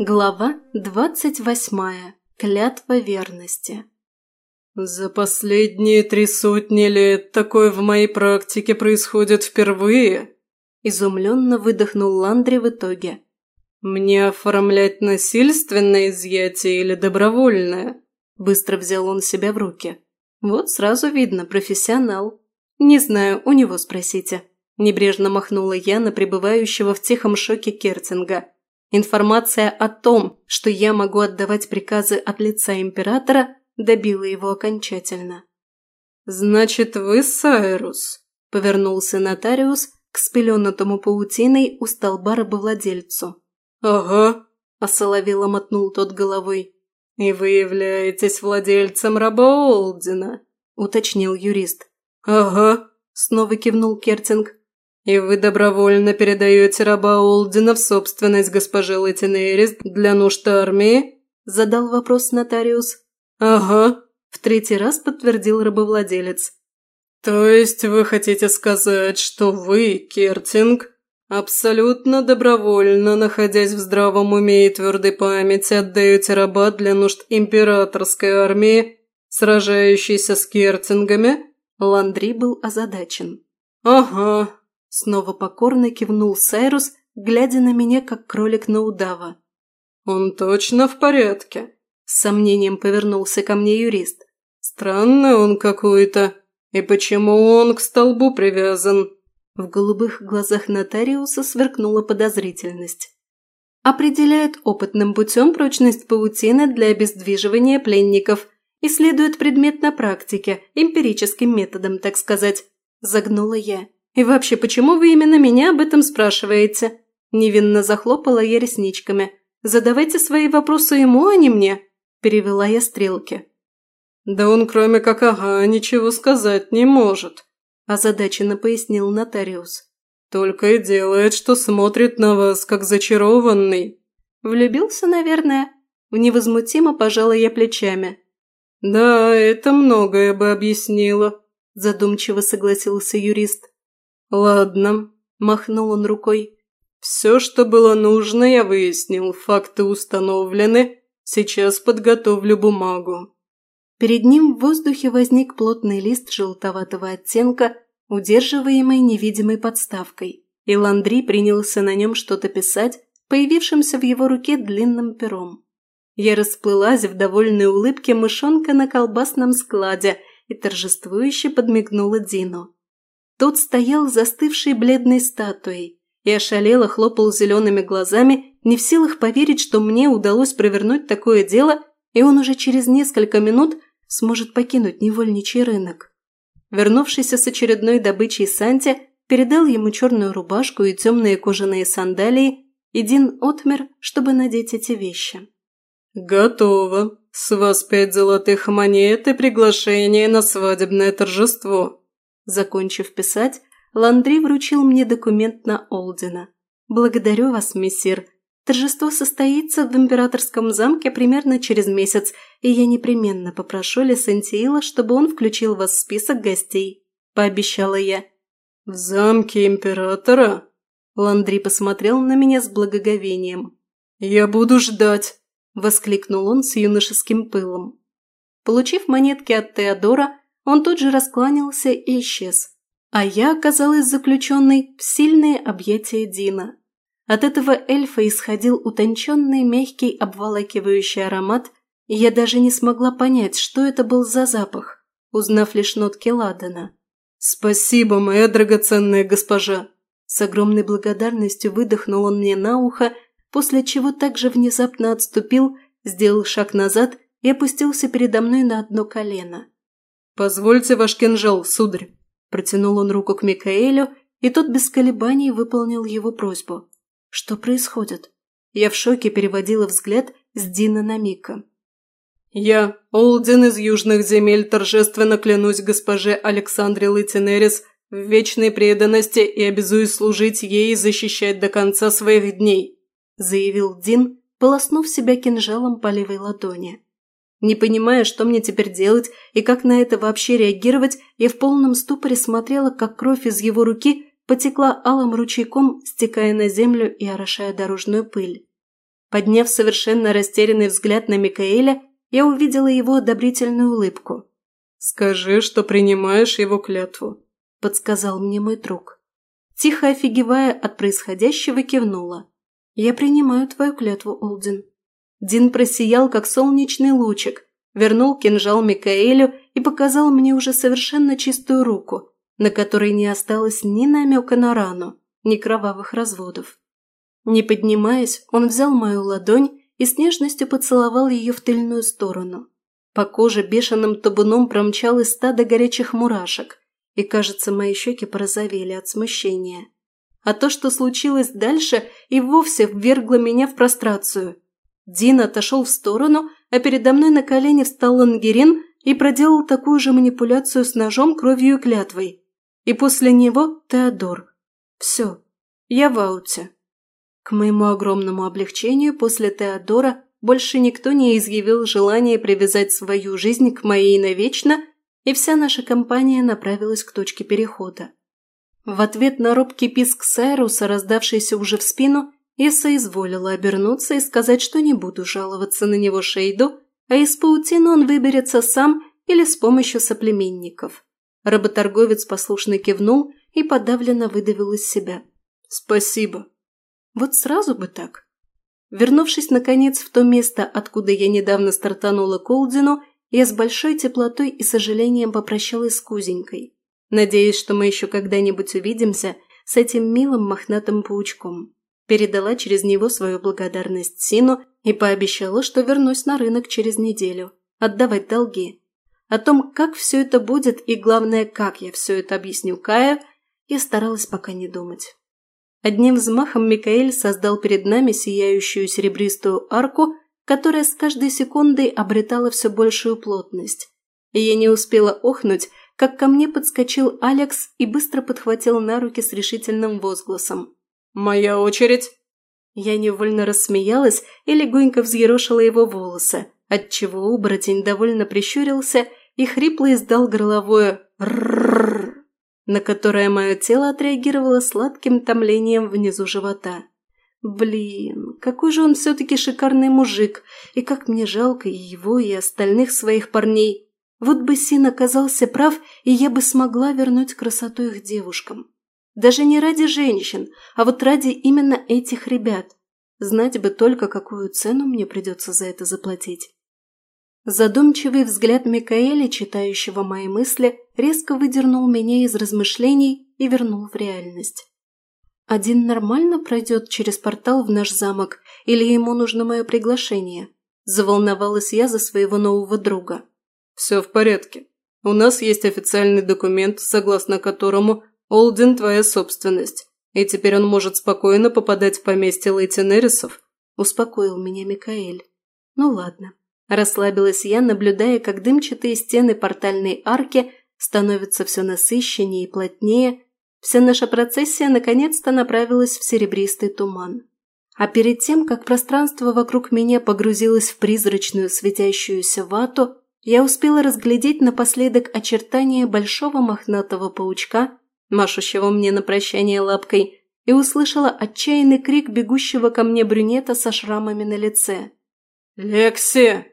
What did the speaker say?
Глава двадцать восьмая. Клятва верности. «За последние три сотни лет такое в моей практике происходит впервые», – изумленно выдохнул Ландри в итоге. «Мне оформлять насильственное изъятие или добровольное?» Быстро взял он себя в руки. «Вот сразу видно, профессионал. Не знаю, у него спросите». Небрежно махнула я на пребывающего в тихом шоке Кертинга – Информация о том, что я могу отдавать приказы от лица императора, добила его окончательно. «Значит, вы Сайрус?» – повернулся нотариус к спеленатому паутиной у столба рабовладельцу. «Ага», – осоловело мотнул тот головой. «И вы являетесь владельцем раба Олдина», – уточнил юрист. «Ага», – снова кивнул Кертинг. «И вы добровольно передаете раба Олдина в собственность госпожи Латинерис для нужд армии?» – задал вопрос нотариус. «Ага», – в третий раз подтвердил рабовладелец. «То есть вы хотите сказать, что вы, Кертинг, абсолютно добровольно, находясь в здравом уме и твердой памяти, отдаете раба для нужд императорской армии, сражающейся с Кертингами?» Ландри был озадачен. «Ага», Снова покорно кивнул Сайрус, глядя на меня, как кролик на удава. «Он точно в порядке?» С сомнением повернулся ко мне юрист. «Странный он какой-то. И почему он к столбу привязан?» В голубых глазах нотариуса сверкнула подозрительность. «Определяет опытным путем прочность паутины для обездвиживания пленников. Исследует предмет на практике, эмпирическим методом, так сказать», – загнула я. И вообще, почему вы именно меня об этом спрашиваете?» Невинно захлопала я ресничками. «Задавайте свои вопросы ему, а не мне», – перевела я стрелки. «Да он кроме как ага ничего сказать не может», – озадаченно пояснил нотариус. «Только и делает, что смотрит на вас, как зачарованный». «Влюбился, наверное?» Невозмутимо пожала я плечами. «Да, это многое бы объяснило», – задумчиво согласился юрист. «Ладно», – махнул он рукой. «Все, что было нужно, я выяснил. Факты установлены. Сейчас подготовлю бумагу». Перед ним в воздухе возник плотный лист желтоватого оттенка, удерживаемый невидимой подставкой, и Ландри принялся на нем что-то писать, появившимся в его руке длинным пером. Я расплылась в довольной улыбке мышонка на колбасном складе и торжествующе подмигнула Дину. Тот стоял застывшей бледной статуей и ошалело хлопал зелеными глазами, не в силах поверить, что мне удалось провернуть такое дело, и он уже через несколько минут сможет покинуть невольничий рынок. Вернувшийся с очередной добычей Санте передал ему черную рубашку и темные кожаные сандалии, и Дин отмер, чтобы надеть эти вещи. «Готово. С вас пять золотых монет и приглашение на свадебное торжество», Закончив писать, Ландри вручил мне документ на Олдина. «Благодарю вас, мессир. Торжество состоится в императорском замке примерно через месяц, и я непременно попрошу Лесентиила, чтобы он включил вас в список гостей», – пообещала я. «В замке императора?» Ландри посмотрел на меня с благоговением. «Я буду ждать!» – воскликнул он с юношеским пылом. Получив монетки от Теодора, он тут же раскланялся и исчез. А я оказалась заключенной в сильные объятия Дина. От этого эльфа исходил утонченный, мягкий, обволакивающий аромат, и я даже не смогла понять, что это был за запах, узнав лишь нотки ладана. «Спасибо, моя драгоценная госпожа!» С огромной благодарностью выдохнул он мне на ухо, после чего также внезапно отступил, сделал шаг назад и опустился передо мной на одно колено. «Позвольте ваш кинжал, сударь!» Протянул он руку к Микаэлю, и тот без колебаний выполнил его просьбу. «Что происходит?» Я в шоке переводила взгляд с Дина на Мика. «Я, Олдин из Южных земель, торжественно клянусь госпоже Александре Лытинерис в вечной преданности и обязуюсь служить ей и защищать до конца своих дней», заявил Дин, полоснув себя кинжалом по левой ладони. Не понимая, что мне теперь делать и как на это вообще реагировать, я в полном ступоре смотрела, как кровь из его руки потекла алым ручейком, стекая на землю и орошая дорожную пыль. Подняв совершенно растерянный взгляд на Микаэля, я увидела его одобрительную улыбку. «Скажи, что принимаешь его клятву», – подсказал мне мой друг. Тихо офигевая от происходящего, кивнула. «Я принимаю твою клятву, Олдин». Дин просиял, как солнечный лучик, вернул кинжал Микаэлю и показал мне уже совершенно чистую руку, на которой не осталось ни намека на рану, ни кровавых разводов. Не поднимаясь, он взял мою ладонь и с нежностью поцеловал ее в тыльную сторону. По коже бешеным табуном промчалось стадо горячих мурашек, и, кажется, мои щеки порозовели от смущения. А то, что случилось дальше, и вовсе ввергло меня в прострацию. Дин отошел в сторону, а передо мной на колени встал Лангерин и проделал такую же манипуляцию с ножом, кровью и клятвой. И после него Теодор. Все, я в ауте. К моему огромному облегчению после Теодора больше никто не изъявил желания привязать свою жизнь к моей навечно, и вся наша компания направилась к точке перехода. В ответ на робкий писк Сайруса, раздавшийся уже в спину, я соизволила обернуться и сказать, что не буду жаловаться на него Шейду, а из паутины он выберется сам или с помощью соплеменников. Работорговец послушно кивнул и подавленно выдавил из себя. «Спасибо». Вот сразу бы так. Вернувшись, наконец, в то место, откуда я недавно стартанула Колдину, я с большой теплотой и сожалением попрощалась с Кузенькой, надеясь, что мы еще когда-нибудь увидимся с этим милым мохнатым паучком. Передала через него свою благодарность Сину и пообещала, что вернусь на рынок через неделю, отдавать долги. О том, как все это будет и, главное, как я все это объясню Кая, я старалась пока не думать. Одним взмахом Микаэль создал перед нами сияющую серебристую арку, которая с каждой секундой обретала все большую плотность. И я не успела охнуть, как ко мне подскочил Алекс и быстро подхватил на руки с решительным возгласом. «Моя очередь!» Я невольно рассмеялась и легонько взъерошила его волосы, отчего оборотень довольно прищурился и хрипло издал горловое «рррррр» на которое мое тело отреагировало сладким томлением внизу живота. Блин, какой же он все-таки шикарный мужик, и как мне жалко и его, и остальных своих парней. Вот бы Син оказался прав, и я бы смогла вернуть красоту их девушкам. Даже не ради женщин, а вот ради именно этих ребят. Знать бы только, какую цену мне придется за это заплатить. Задумчивый взгляд Микаэля, читающего мои мысли, резко выдернул меня из размышлений и вернул в реальность. «Один нормально пройдет через портал в наш замок, или ему нужно мое приглашение?» Заволновалась я за своего нового друга. «Все в порядке. У нас есть официальный документ, согласно которому Олден твоя собственность, и теперь он может спокойно попадать в поместье Лейтенерисов», успокоил меня Микаэль. «Ну ладно, Расслабилась я, наблюдая, как дымчатые стены портальной арки становятся все насыщеннее и плотнее. Вся наша процессия наконец-то направилась в серебристый туман. А перед тем, как пространство вокруг меня погрузилось в призрачную светящуюся вату, я успела разглядеть напоследок очертания большого мохнатого паучка, машущего мне на прощание лапкой, и услышала отчаянный крик бегущего ко мне брюнета со шрамами на лице. «Лекси!»